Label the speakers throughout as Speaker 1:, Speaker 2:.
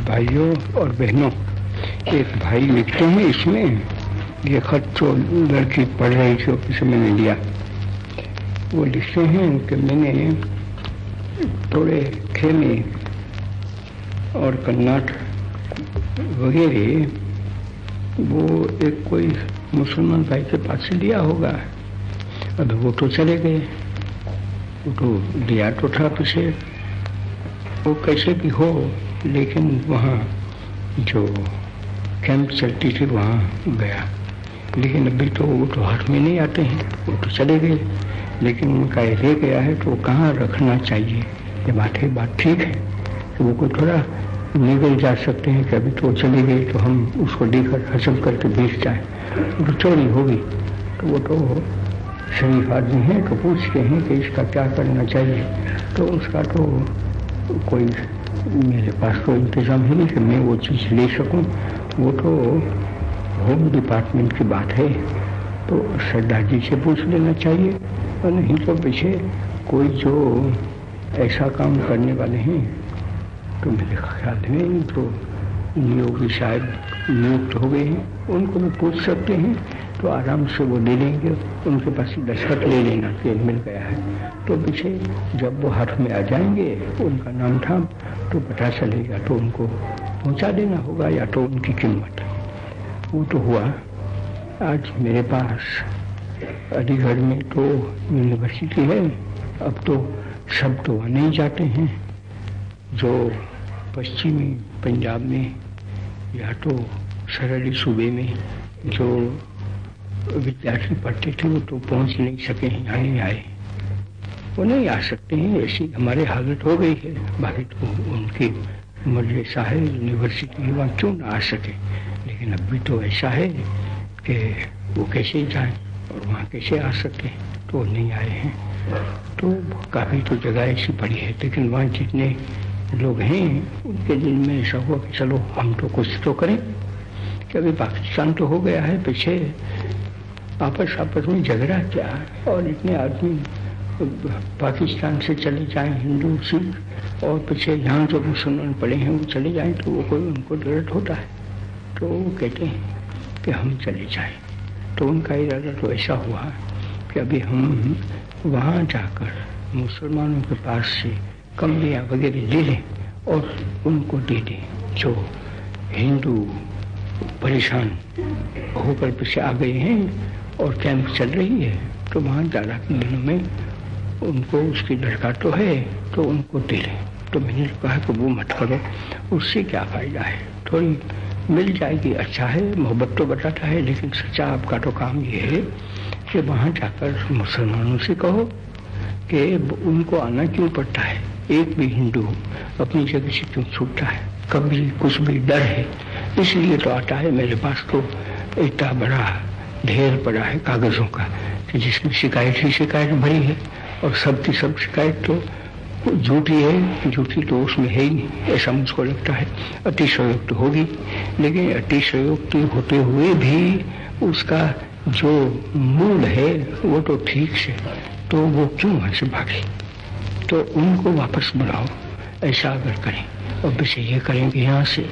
Speaker 1: भाइयों और बहनों, एक भाई लिखते हैं इसमें ये खत जो लड़की पढ़ रही थी ऑफ़िस मैंने लिया। वो लिखते हैं कि मैंने थोड़े खेमे और कन्नाट वगैरह, वो एक कोई मुसलमान भाई के पास से लिया होगा। अब वो तो चले गए। वो तो लिया तो था पीछे। वो कैसे भी हो लेकिन वहाँ जो कैंप चलती थी वहाँ गया। लेकिन अभी तो वो तो हाथ में नहीं आते हैं, वो तो चले गए। लेकिन उनका रह गया है तो कहाँ रखना चाहिए? ये बात है, बात ठीक है तो वो कोई थोड़ा निकल जा सकते हैं कि अभी तो चले गए तो हम उसको लेकर हजम करके बेच जाए। तो चोरी होगी। तो वो तो शरीफ आदमी है तो पूछते हैं कि इसका क्या करना चाहिए? तो उसका तो कोई मेरे पास तो इंतज़ाम है नहीं कि मैं वो चीज़ ले सकूँ। वो तो होम डिपार्टमेंट की बात है। तो सरदार जी से पूछ लेना चाहिए। और नहीं तो पीछे कोई जो ऐसा काम करने वाले हैं तो मेरे ख्याल में जो नियोगी शायद नियुक्त हो गए हैं, उनको भी पूछ सकते हैं। तो आराम से वो ले लेंगे, उनके पास दस्तखत ले लेना तेल मिल गया है। तो पीछे जब वो हाथ में आ जाएँगे, उनका नाम था तो पता चलेगा तो उनको पहुँचा देना होगा, या तो उनकी कीमत। वो तो हुआ, आज मेरे पास अलीगढ़ में तो यूनिवर्सिटी है, अब तो सब तो नहीं जाते हैं, जो पश्चिमी पंजाब में, या तो सरहदी सूबे में, जो विद्यार्थी पढ़ते थे, वो तो पहुँच नहीं सके, यहाँ नहीं आए। वो नहीं आ सकते हैं, ऐसी हमारे हालत हो गई है। बाकी तो उनकी मदरसा है यूनिवर्सिटी वहाँ क्यों ना आ सके? लेकिन अभी तो ऐसा है कि वो कैसे जाए और वहाँ कैसे आ सके? तो नहीं आए हैं। तो काफ़ी तो जगह ऐसी पड़ी है, लेकिन वहाँ जितने लोग हैं, उनके दिल में ऐसा हुआ कि चलो, हम तो कुछ तो करें। कि अभी पाकिस्तान तो हो गया है, पीछे आपस आपस में झगड़ा क्या है और इतने आदमी पाकिस्तान से चले जाएँ हिंदू, सिख और पीछे यहाँ जो मुसलमान पड़े हैं, वो चले जाएँ तो वो कोई उनको दर्द होता है। तो वो कहते हैं कि हम चले जाएँ। तो उनका इरादा तो ऐसा हुआ कि अभी हम वहाँ जाकर मुसलमानों के पास से कमरियाँ वगैरह ले लें और उनको दे दें। जो हिंदू परेशान होकर पीछे आ गए हैं और कैंप चल रही है तो वहाँ ज़्यादा के दिनों में उनको उसकी दरकार तो है तो उनको दे लें तो मैंने कहा कि वो मत करो, उससे क्या फ़ायदा है? थोड़ी मिल जाएगी अच्छा है, मोहब्बत तो बताता है, लेकिन सच्चा आपका तो काम ये है कि वहाँ जाकर मुसलमानों से कहो कि उनको आना क्यों पड़ता है? एक भी हिंदू अपनी जगह से क्यों छूटता है? कभी कुछ भी डर है, इसलिए तो आता है, मेरे पास तो इतना बड़ा ढेर पड़ा है कागजों का, कि जिसमें शिकायत ही शिकायत भरी है, और सब की सब शिकायत तो झूठी है, झूठी तो उसमें है ही, ऐसा मुझको लगता है। अतिशयोक्त होगी, लेकिन अतिशयोक्ति होते हुए भी उसका जो मूल है, वो तो ठीक से तो वो क्यों वहाँ से भागे? तो उनको वापस बुलाओ, ऐसा अगर करें और वैसे ये करेंगे यहाँ से,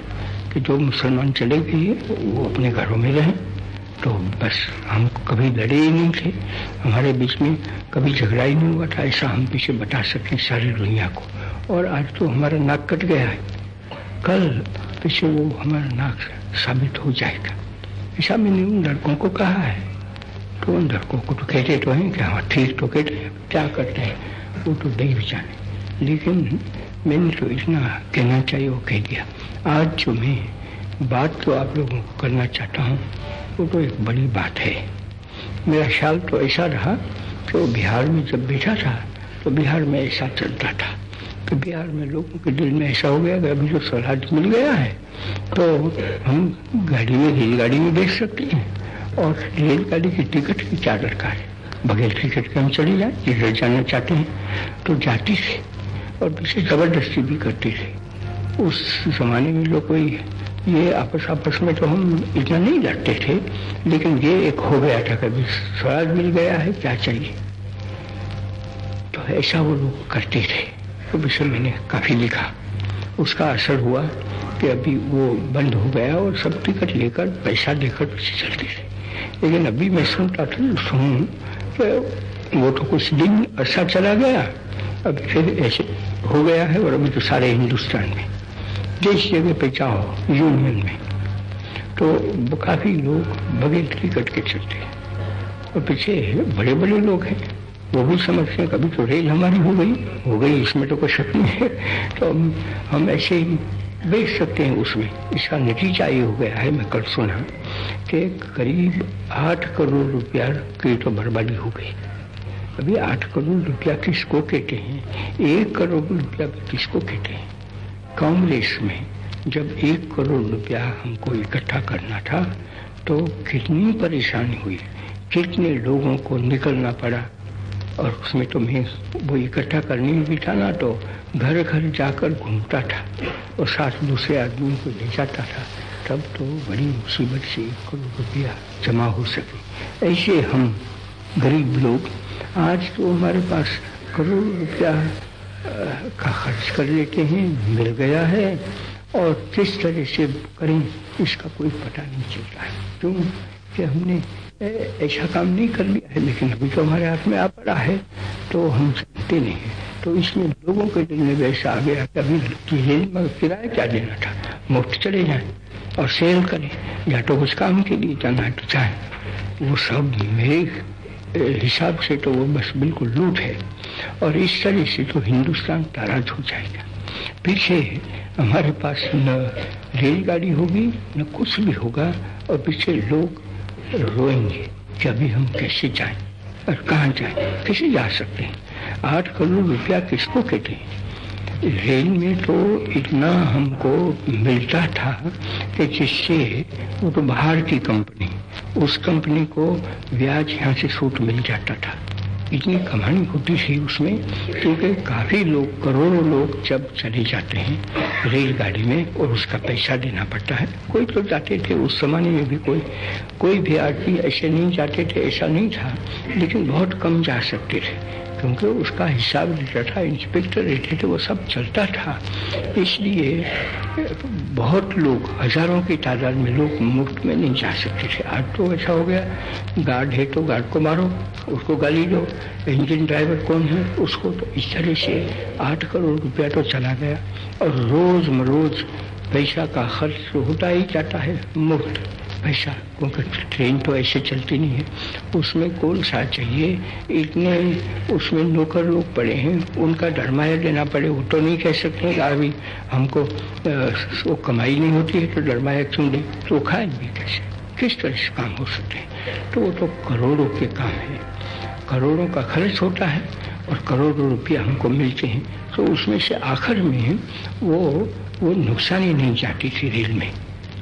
Speaker 1: कि जो मुसलमान चले गए, वो अपने घरों में रहें तो बस हम कभी लड़े ही नहीं थे। हमारे बीच में कभी झगड़ा ही नहीं हुआ था, ऐसा हम पीछे बता सकें सारी दुनिया को। और आज तो हमारा नाक कट गया है। कल पीछे वो हमारा नाक साबित हो जाएगा। ऐसा मैंने उन लड़कों को कहा है। तो उन लड़कों को तो कहते तो हैं कि हाँ ठीक तो कहते क्या करते हैं, वो तो नहीं जाने। लेकिन मैंने तो इतना कहना चाहिए, वो कह दिया, आज जो मैं बात तो आप लोगों को करना चाहता हूँ वो तो एक बड़ी बात है। मेरा ख्याल तो ऐसा रहा कि वो बिहार में जब बैठा था तो बिहार में ऐसा चलता था। कि बिहार में लोगों के दिल में ऐसा हो गया कि अभी जो स्वराज मिल गया है तो हम गाड़ी में, रेलगाड़ी में बैठ सकते हैं। और रेलगाड़ी की टिकट की क्या दरकार है। बगैर टिकट के हम चले जाए जिधर जाना चाहते हैं। तो जाती थी और पीछे ज़बरदस्ती भी करते थे। उस जमाने में लोग कोई ये आपस आपस में तो हम इतना नहीं लड़ते थे, लेकिन ये एक हो गया था कभी स्वराज मिल गया है, क्या चाहिए? तो ऐसा वो लोग करते थे। तो विषय मैंने काफ़ी लिखा। उसका असर हुआ कि अभी वो बंद हो गया और सब टिकट लेकर, पैसा देकर पीछे चलते थे। लेकिन अभी मैं सुनता था, सुन वो तो कुछ दिन अच्छा चला गया, अब फिर ऐसे हो गया है और अभी तो सारे हिंदुस्तान में। जिस जगह पे चाहो यूनियन में। तो काफ़ी लोग बगैर टिकट के चलते हैं। और पीछे बड़े बड़े लोग हैं। वो भी समझते हैं कभी तो रेल हमारी हो गई हो गई इसमें तो कोई शक नहीं है। तो हम, हम ऐसे ही बेच सकते हैं उसमें। इसका नतीजा ये हो गया है मैं कल सुना कि करीब आठ करोड़ रुपया की तो बर्बादी हो गई। अभी आठ करोड़ रुपया किसको कहते हैं? एक करोड़ रुपया किसको कहते हैं? कांग्रेस में जब एक करोड़ रुपया हमको इकट्ठा करना था तो कितनी परेशानी हुई। कितने लोगों को निकलना पड़ा। और उसमें तो मैं वो इकट्ठा करने भी था ना तो घर घर जाकर घूमता था। और साथ दूसरे आदमी को ले जाता था। तब तो बड़ी मुसीबत से एक करोड़ रुपया जमा हो सके। ऐसे हम गरीब लोग, आज तो हमारे पास करोड़ रुपया का खर्च कर लेते हैं, मिल गया है, और किस तरह से करें, इसका कोई पता नहीं चलता है। क्यों? कि हमने ऐसा काम नहीं कर लिया है, लेकिन अभी तो हमारे हाथ में आ पड़ा है तो हम जानते नहीं है। तो इसमें लोगों के दिल में वैसा आ गया कि अभी किराया क्या देना था? मुफ़्त चले जाए और सेल करें, या तो कुछ काम के लिए जाना तो चाहे। वो सब मेरे हिसाब से तो वो बस बिल्कुल लूट है। और इस तरह से तो हिंदुस्तान ताराज हो जाएगा। पीछे हमारे पास न रेलगाड़ी होगी, न कुछ भी होगा, और पीछे लोग रोएँगे कि अभी हम कैसे जाएँ और कहाँ जाएँ, कैसे जा सकते हैं? आठ करोड़ रुपया किसको कहते हैं? रेल में तो इतना हमको मिलता था कि जिससे वो तो बाहर की कंपनी उस कंपनी को ब्याज यहाँ से छूट मिल जाता था। इतनी कमानी होती थी उसमें क्योंकि काफ़ी लोग, करोड़ों लोग जब चले जाते हैं रेलगाड़ी में और उसका पैसा देना पड़ता है। कोई तो जाते थे, उस जमाने में भी कोई कोई भी आदमी ऐसे नहीं जाते थे, ऐसा नहीं था, लेकिन बहुत कम जा सकते थे। क्योंकि उसका हिसाब रहता था इंस्पेक्टर रहते थे, वो सब चलता था। इसलिए, बहुत लोग, हज़ारों की तादाद में लोग मुफ़्त में नहीं जा सकते थे। आज तो ऐसा हो गया, गार्ड है तो गार्ड को मारो, उसको गाली दो। इंजन ड्राइवर कौन है, उसको तो इस तरह से आठ करोड़ रुपया तो चला गया। और रोज मरोज पैसा का खर्च होता ही जाता है, मुफ़्त। पैसा क्योंकि ट्रेन तो ऐसे चलती नहीं है। उसमें कौन सा चाहिए? इतने उसमें नौकर लोग पड़े हैं, उनका डरमाया देना पड़े, वो तो नहीं कह सकते अभी हमको वो कमाई नहीं होती है तो डरमाया क्यों दे? तो खाए भी कैसे? किस तरह से काम हो सकते हैं? तो वो तो करोड़ों के काम है। करोड़ों का खर्च होता है और करोड़ों रुपया हमको मिलते हैं। तो उसमें से आखिर में वो वो नुकसानी नहीं जाती थी रेल में।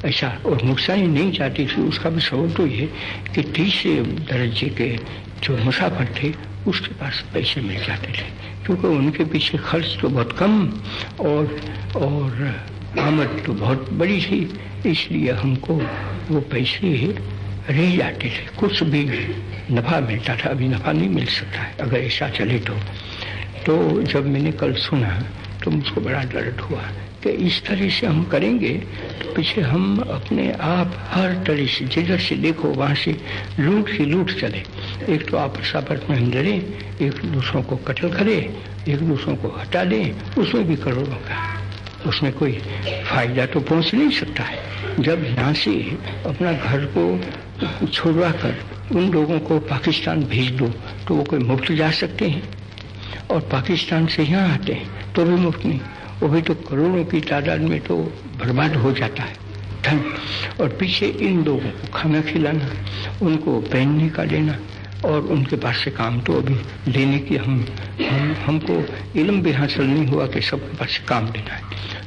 Speaker 1: ऐसा और नुकसानी नहीं चाहती थी। उसका भी सबब तो ये कि तीसरे दर्जे के जो मुसाफर थे, उसके पास पैसे मिल जाते थे। क्योंकि उनके पीछे खर्च तो बहुत कम और और आमद तो बहुत बड़ी थी। इसलिए हमको वो पैसे रह जाते थे। कुछ भी नफा मिलता था, अभी नफा नहीं मिल सकता है, अगर ऐसा चले तो। तो जब मैंने कल सुना तो मुझको बड़ा दर्द हुआ। कि इस तरह से हम करेंगे तो पीछे हम अपने आप हर तरह से, जिधर से देखो, वहाँ से लूट ही लूट चले। एक तो आपस आपस में हम एक दूसरों को कत्ल करे, एक दूसरों को हटा दें, उसमें भी करोड़ों का। उसमें कोई फ़ायदा तो पहुँच नहीं सकता है। जब यहाँ से अपना घर को छोड़वा कर उन लोगों को पाकिस्तान भेज दो तो वो कोई मुफ़्त जा सकते हैं। और पाकिस्तान से यहाँ आते हैं तो भी मुफ़्त नहीं। वो भी तो करोड़ों की तादाद में तो बर्बाद हो जाता है, धन। और पीछे इन लोगों को खाना खिलाना, उनको पहनने का देना और उनके पास से काम तो अभी लेने की हम हम, हमको इलम भी हासिल नहीं हुआ कि सबके पास से काम देना है।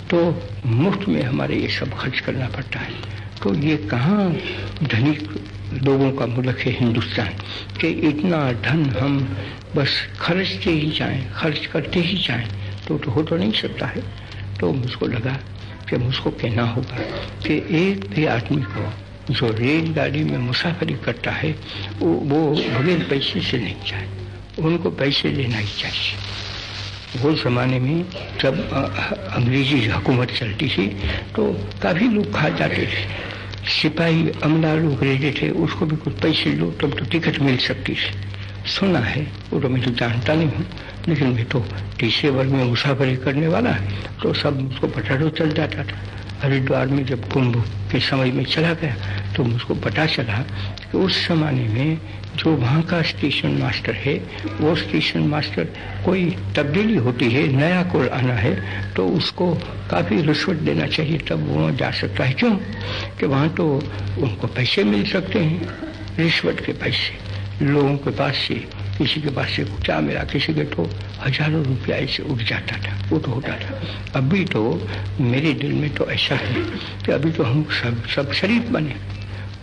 Speaker 1: तो मुफ़्त में हमारे ये सब खर्च करना पड़ता है। तो ये कहाँ धनिक लोगों का मुल्क है हिंदुस्तान कि इतना धन हम बस खर्चते ही जाएँ, खर्च करते ही जाएँ। तो, तो हो तो नहीं सकता है। तो मुझको लगा कि मुझको कहना होगा कि एक भी आदमी को जो रेलगाड़ी में मुसाफरी करता है वो वो बगैर पैसे से नहीं जाए उनको पैसे लेना ही चाहिए। वो ज़माने में जब अंग्रेज़ी हुकूमत चलती थी तो काफ़ी लोग खा जाते थे। सिपाही अमला लोग रहते थे उसको भी कुछ पैसे लो तब तो टिकट मिल सकती थी। सुना है वो तो मैं तो जानता नहीं हूँ लेकिन मैं तो तीसरे वर्ग में मुसाफरी करने वाला तो सब पता तो चल जाता था। हरिद्वार में जब कुंभ के समय में चला गया तो मुझको पता चला कि उस जमाने में जो वहाँ का स्टेशन मास्टर है, वो स्टेशन मास्टर कोई तब्दीली होती है, नया कोई आना है तो उसको काफ़ी रिश्वत देना चाहिए, तब वो जा सकता है। क्यों? कि वहाँ तो उनको पैसे मिल सकते हैं, रिश्वत के पैसे। लोगों के पास से किसी के पास से कुछ मिला किसी के तो हज़ारों रुपया ऐसे उठ जाता था वो तो होता था। अभी तो मेरे दिल में तो ऐसा है कि अभी तो हम सब सब शरीफ बने।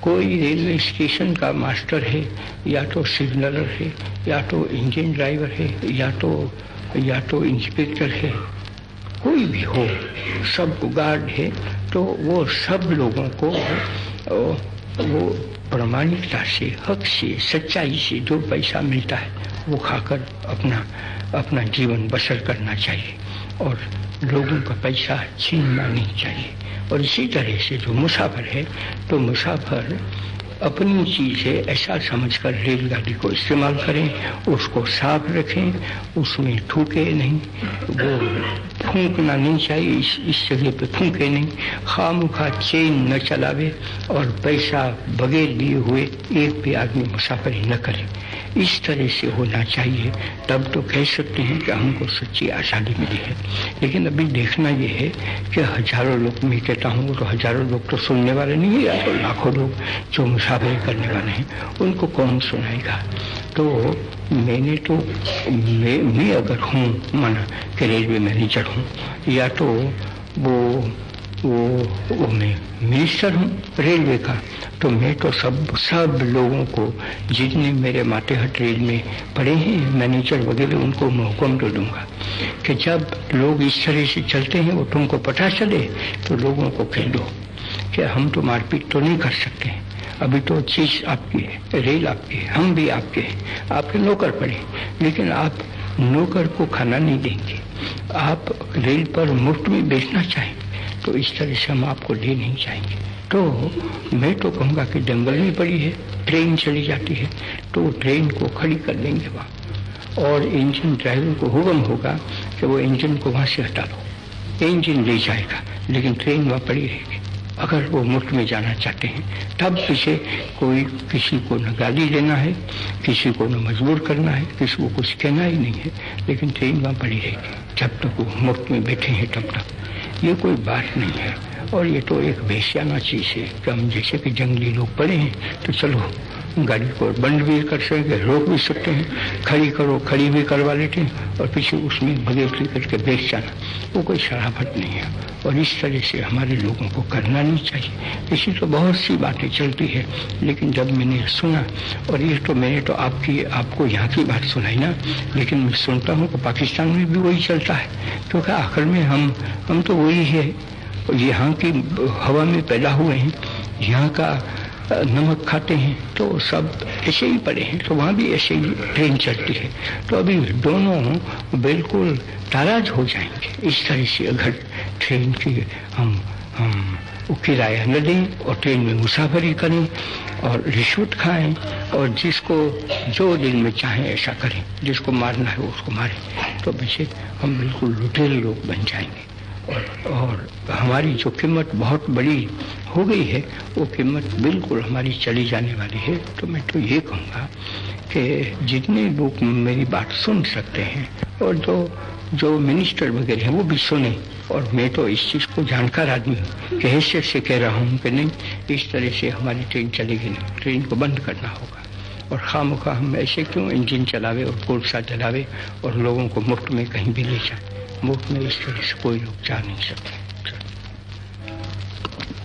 Speaker 1: कोई रेलवे स्टेशन का मास्टर है, या तो सिग्नलर है, या तो इंजन ड्राइवर है, या तो या तो इंस्पेक्टर है, कोई भी हो, सब गार्ड है तो वो सब लोगों को वो प्रामाणिकता से, हक से, सच्चाई से जो पैसा मिलता है, वो खाकर अपना अपना जीवन बसर करना चाहिए। और लोगों का पैसा छीनना नहीं चाहिए। और इसी तरह से जो मुसाफर है तो मुसाफर अपनी चीज़ है ऐसा समझकर रेलगाड़ी को इस्तेमाल करें, उसको साफ़ रखें, उसमें थूके नहीं, वो फूकना नहीं चाहिए, इस इस जगह पे फूके नहीं खाम खा चेन न चलावे और पैसा बगैर लिए हुए एक भी आदमी मुसाफरी न करे। इस तरह से होना चाहिए। तब तो कह सकते हैं कि हमको सच्ची आज़ादी मिली है। लेकिन अभी देखना ये है कि हज़ारों लोग मैं कहता हूँ तो हज़ारों लोग तो सुनने वाले नहीं है या तो लाखों लोग जो मुसाफरी करने वाले हैं उनको कौन सुनाएगा? तो मैंने तो मैं, मैं अगर हूँ माना कि रेलवे मैनेजर हूँ या तो वो वो वो मैं मिनिस्टर हूँ, रेलवे का। तो मैं तो सब सब लोगों को, जितने मेरे मातेहट रेल में पड़े हैं, मैनेजर वगैरह, उनको मैं हुक्म दे दूँगा। कि जब लोग इस तरह से चलते हैं, वो तुमको पता चले तो लोगों को कह दो कि हम तो मारपीट तो नहीं कर सकते अभी तो चीज़ आपकी है, रेल आपकी है, हम भी आपके हैं। आपके नौकर पड़े, लेकिन आप नौकर को खाना नहीं देंगे। आप रेल पर मुफ़्त में बेचना चाहें तो इस तरह से हम आपको ले नहीं जाएँगे। तो मैं तो कहूँगा कि जंगल में पड़ी है, ट्रेन चली जाती है तो ट्रेन को खड़ी कर देंगे वहाँ। और इंजन ड्राइवर को हुक्म होगा कि वो इंजन को वहाँ से हटा लो इंजन ले जाएगा, लेकिन ट्रेन वहाँ पड़ी रहेगी। अगर वो मुफ़्त में जाना चाहते हैं, तब पीछे कोई किसी को न गाली देना है, किसी को न मजबूर करना है, किसी को कुछ कहना ही नहीं है, लेकिन ट्रेन वहाँ पड़ी रहेगी। जब तक वो मुफ़्त में बैठे हैं, तब तक। ये कोई बात नहीं है। और ये तो एक वेश्याना चीज़ है कि हम जैसे कि जंगली लोग पड़े हैं तो चलो गाड़ी को बंद भी कर सकते रोक भी सकते हैं। खड़ी करो, खड़ी भी करवा लेते हैं और पीछे उसमें बगेवती करके बेच जाना। वो कोई शराबत नहीं है। और इस तरह से हमारे लोगों को करना नहीं चाहिए। इसी तो बहुत सी बातें चलती है, लेकिन जब मैंने सुना, और ये तो मैंने तो आपकी, आपको यहाँ की बात सुनाई ना, लेकिन मैं सुनता हूँ कि पाकिस्तान में भी वही चलता है। क्योंकि आखिर में हम हम तो वही है। यहाँ की हवा में पैदा हुए हैं। यहाँ का नमक खाते हैं तो सब ऐसे ही पड़े हैं तो वहाँ भी ऐसे ही ट्रेन चलती है। तो अभी दोनों बिल्कुल नाराज़ हो जाएँगे। इस तरह से अगर ट्रेन की हम हम किराया न दें और ट्रेन में मुसाफरी करें और रिश्वत खाएँ और जिसको जो दिन में चाहें ऐसा करें, जिसको मारना है उसको मारें तो वैसे हम बिल्कुल लुटेरे लोग बन जाएँगे। और, हमारी जो कीमत बहुत बड़ी हो गई है वो कीमत बिल्कुल हमारी चली जाने वाली है। तो मैं तो ये कहूँगा कि जितने लोग मेरी बात सुन सकते हैं और जो जो मिनिस्टर वगैरह हैं वो भी सुने। और मैं तो इस चीज़ को जानकार आदमी हूँ कि हैसियत से कह रहा हूँ कि नहीं इस तरह से हमारी ट्रेन चलेगी नहीं। ट्रेन को बंद करना होगा। और खाम खा हम ऐसे क्यों इंजन चलावे और कोर्सा चलावे और लोगों को मुफ़्त में कहीं भी ले जाए? मुफ़्त में इस तरह से कोई लोग जा नहीं सकते।